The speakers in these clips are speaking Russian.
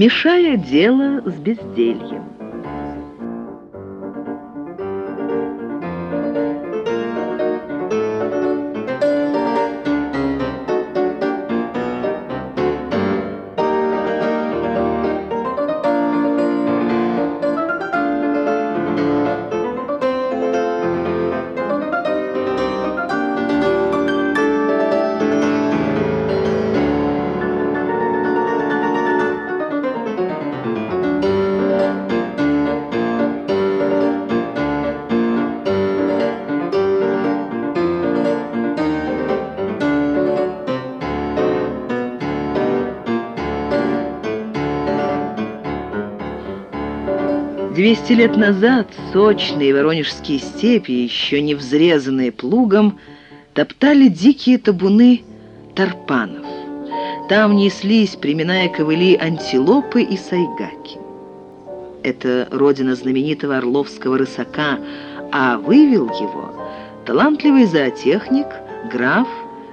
мешая дело с бездельем. Двести лет назад сочные воронежские степи, еще не взрезанные плугом, топтали дикие табуны тарпанов. Там неслись, приминая ковыли, антилопы и сайгаки. Это родина знаменитого орловского рысака, а вывел его талантливый зоотехник граф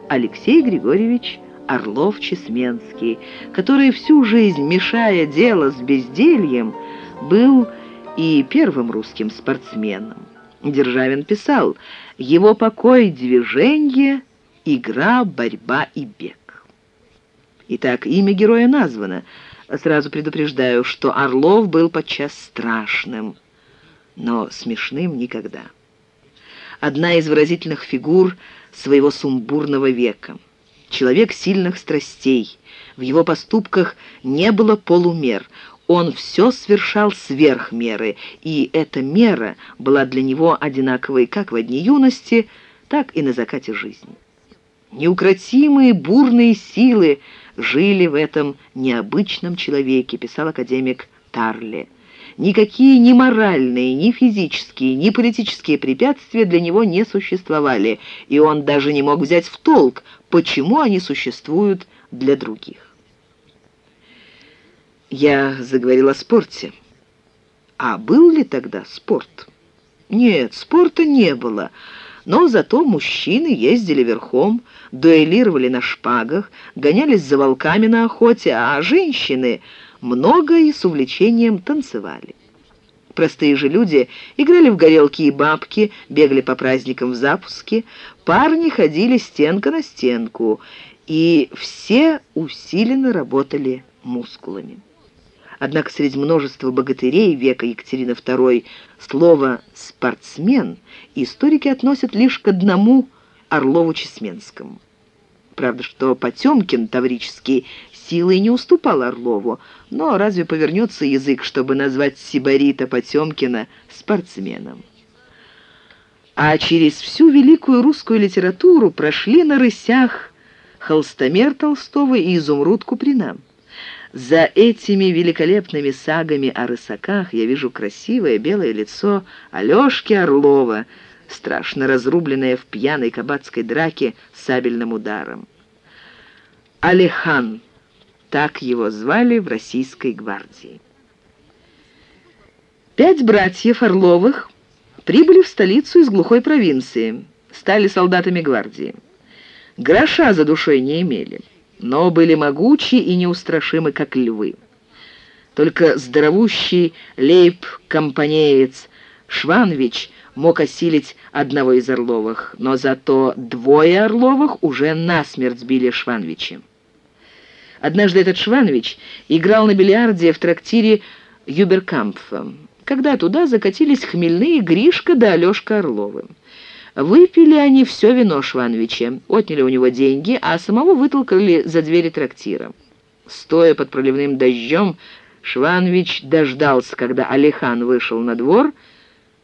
Алексей Григорьевич Орлов-Чесменский, который всю жизнь, мешая дело с бездельем, был и первым русским спортсменом. Державин писал «Его покой, движение, игра, борьба и бег». Итак, имя героя названо. Сразу предупреждаю, что Орлов был подчас страшным, но смешным никогда. Одна из выразительных фигур своего сумбурного века. Человек сильных страстей. В его поступках не было полумер – он все совершал сверх меры, и эта мера была для него одинаковой как в дни юности, так и на закате жизни. Неукротимые бурные силы жили в этом необычном человеке, писал академик Тарле. Никакие ни моральные, ни физические, ни политические препятствия для него не существовали, и он даже не мог взять в толк, почему они существуют для других. Я заговорил о спорте. А был ли тогда спорт? Нет, спорта не было, но зато мужчины ездили верхом, дуэлировали на шпагах, гонялись за волками на охоте, а женщины много и с увлечением танцевали. Простые же люди играли в горелки и бабки, бегали по праздникам в запуске, парни ходили стенка на стенку, и все усиленно работали мускулами. Однако среди множества богатырей века Екатерины II слово «спортсмен» историки относят лишь к одному Орлову-Чесменскому. Правда, что Потемкин таврический силой не уступал Орлову, но разве повернется язык, чтобы назвать Сибарита Потемкина спортсменом? А через всю великую русскую литературу прошли на рысях Холстомер Толстого и Изумруд Куприна. За этими великолепными сагами о рысаках я вижу красивое белое лицо Алёшки Орлова, страшно разрубленное в пьяной кабацкой драке сабельным ударом. Алихан, так его звали в российской гвардии. Пять братьев Орловых прибыли в столицу из глухой провинции, стали солдатами гвардии. Гроша за душой не имели но были могучи и неустрашимы, как львы. Только здоровущий лейб-компанеец Шванович мог осилить одного из Орловых, но зато двое Орловых уже насмерть сбили Швановича. Однажды этот Шванович играл на бильярде в трактире Юберкампфа, когда туда закатились хмельные Гришка да Алешка Орловы. Выпили они все вино Швановича, отняли у него деньги, а самого вытолкали за двери трактира. Стоя под проливным дождем, Шванович дождался, когда Алихан вышел на двор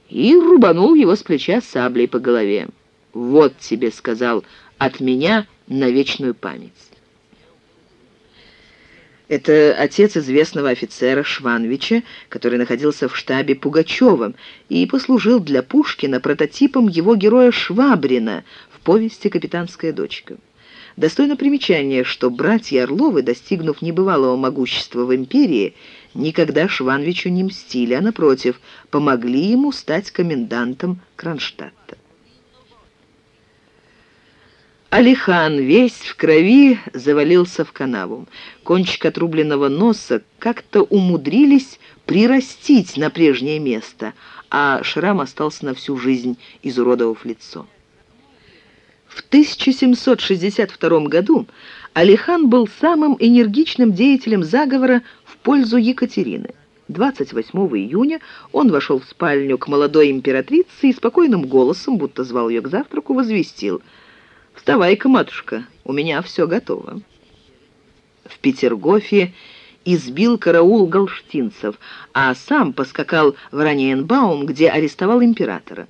и рубанул его с плеча саблей по голове. «Вот тебе», — сказал, — «от меня на вечную память». Это отец известного офицера Швановича, который находился в штабе Пугачева и послужил для Пушкина прототипом его героя Швабрина в повести «Капитанская дочка». Достойно примечания, что братья Орловы, достигнув небывалого могущества в империи, никогда Швановичу не мстили, а, напротив, помогли ему стать комендантом Кронштадта. Алихан весь в крови завалился в канаву. Кончик отрубленного носа как-то умудрились прирастить на прежнее место, а шрам остался на всю жизнь, изуродовав лицо. В 1762 году Алихан был самым энергичным деятелем заговора в пользу Екатерины. 28 июня он вошел в спальню к молодой императрице и спокойным голосом, будто звал ее к завтраку, возвестил «Вставай-ка, матушка, у меня все готово». В Петергофе избил караул галштинцев, а сам поскакал в Раньенбаум, где арестовал императора.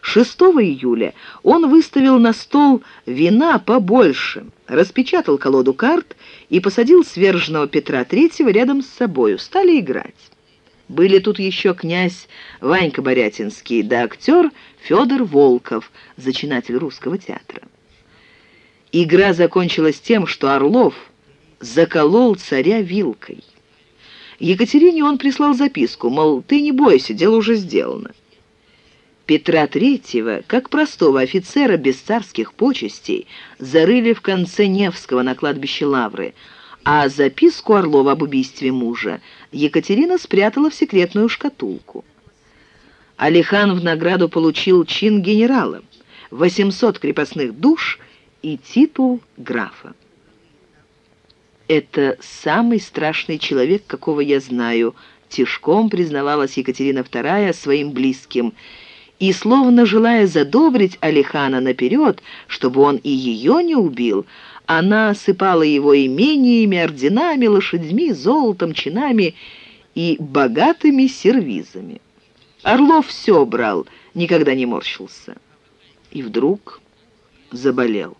6 июля он выставил на стол вина побольше, распечатал колоду карт и посадил сверженного Петра III рядом с собою. Стали играть. Были тут еще князь Ванька Борятинский да актер Федор Волков, зачинатель русского театра. Игра закончилась тем, что Орлов заколол царя вилкой. Екатерине он прислал записку, мол, ты не бойся, дело уже сделано. Петра Третьего, как простого офицера без царских почестей, зарыли в конце Невского на кладбище Лавры, а записку Орлова об убийстве мужа Екатерина спрятала в секретную шкатулку. Алихан в награду получил чин генерала, 800 крепостных душ и титул графа. «Это самый страшный человек, какого я знаю», — тишком признавалась Екатерина II своим близким — и, словно желая задобрить Алихана наперед, чтобы он и ее не убил, она осыпала его имениями, орденами, лошадьми, золотом, чинами и богатыми сервизами. Орлов все брал, никогда не морщился. И вдруг заболел.